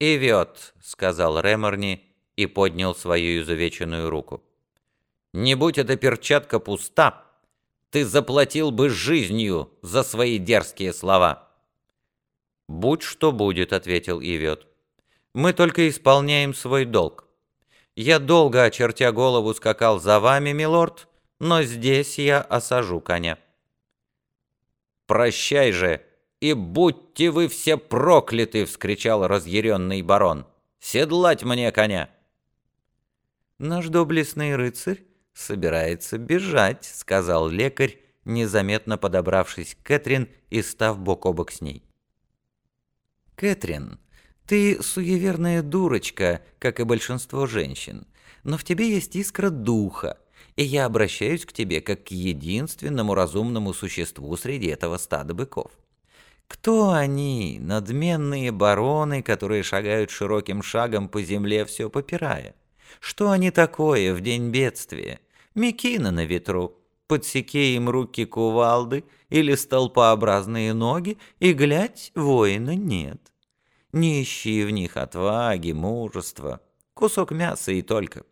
«Ивет», — сказал Реморни и поднял свою изувеченную руку. «Не будь эта перчатка пуста, ты заплатил бы жизнью за свои дерзкие слова». «Будь что будет», — ответил Ивет. «Мы только исполняем свой долг. Я долго, очертя голову, скакал за вами, милорд, но здесь я осажу коня». «Прощай же, и будьте вы все прокляты!» — вскричал разъяренный барон. «Седлать мне коня!» «Наш доблестный рыцарь собирается бежать», — сказал лекарь, незаметно подобравшись к Кэтрин и став бок о бок с ней. «Кэтрин, ты суеверная дурочка, как и большинство женщин, но в тебе есть искра духа, и я обращаюсь к тебе как к единственному разумному существу среди этого стада быков. Кто они, надменные бароны, которые шагают широким шагом по земле, все попирая? Что они такое в день бедствия? Мекина на ветру. Подсеки им руки кувалды или столпообразные ноги, и, глядь, воина нет. Не ищи в них отваги, мужества, кусок мяса и только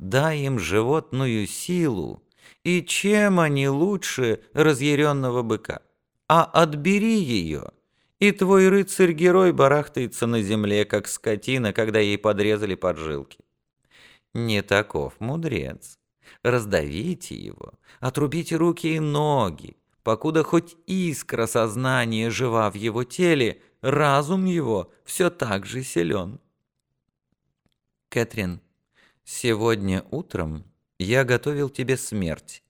дай им животную силу, и чем они лучше разъяренного быка? А отбери ее, и твой рыцарь-герой барахтается на земле, как скотина, когда ей подрезали поджилки. Не таков мудрец. Раздавите его, отрубите руки и ноги, покуда хоть искра сознания жива в его теле, разум его все так же силен. Кэтрин, Сегодня утром я готовил тебе смерть.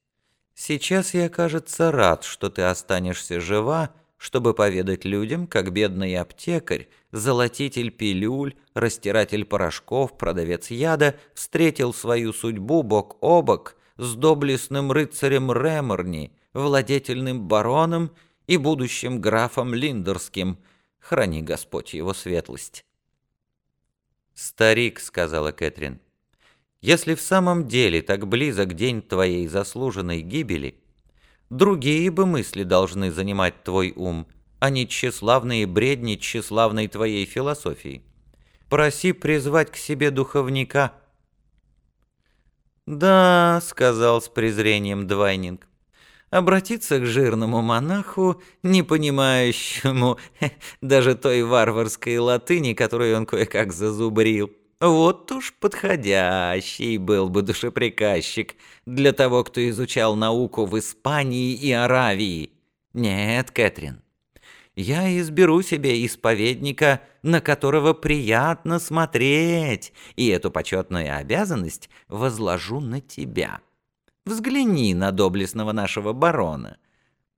Сейчас я, кажется, рад, что ты останешься жива, чтобы поведать людям, как бедный аптекарь, золотитель пилюль, растиратель порошков, продавец яда встретил свою судьбу бок о бок с доблестным рыцарем Реморни, владетельным бароном и будущим графом Линдерским. Храни Господь его светлость. «Старик», — сказала Кэтрин, — если в самом деле так близок день твоей заслуженной гибели, другие бы мысли должны занимать твой ум, а не тщеславные бредни тщеславной твоей философии. Проси призвать к себе духовника». «Да», — сказал с презрением Двайнинг, — «обратиться к жирному монаху, не понимающему даже той варварской латыни, которую он кое-как зазубрил». Вот уж подходящий был бы душеприказчик для того, кто изучал науку в Испании и Аравии. Нет, Кэтрин, я изберу себе исповедника, на которого приятно смотреть, и эту почетную обязанность возложу на тебя. Взгляни на доблестного нашего барона.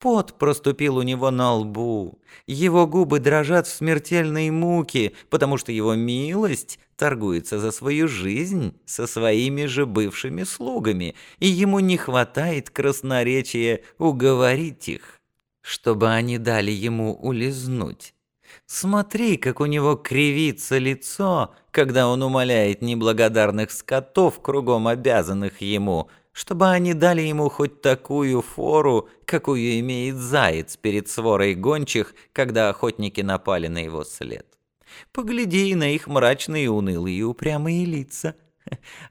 Пот проступил у него на лбу. Его губы дрожат в смертельной муке, потому что его милость торгуется за свою жизнь со своими же бывшими слугами, и ему не хватает красноречия уговорить их, чтобы они дали ему улизнуть. Смотри, как у него кривится лицо, когда он умоляет неблагодарных скотов, кругом обязанных ему, чтобы они дали ему хоть такую фору, какую имеет заяц перед сворой гончих, когда охотники напали на его след. Погляди на их мрачные, унылые упрямые лица.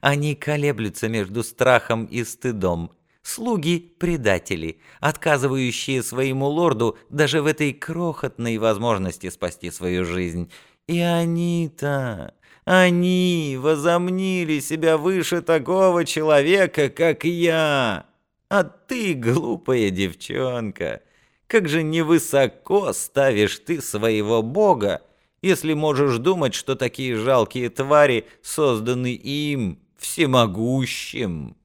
Они колеблются между страхом и стыдом. Слуги-предатели, отказывающие своему лорду даже в этой крохотной возможности спасти свою жизнь. И они-то... Они возомнили себя выше такого человека, как я. А ты, глупая девчонка, как же невысоко ставишь ты своего бога, если можешь думать, что такие жалкие твари созданы им, всемогущим».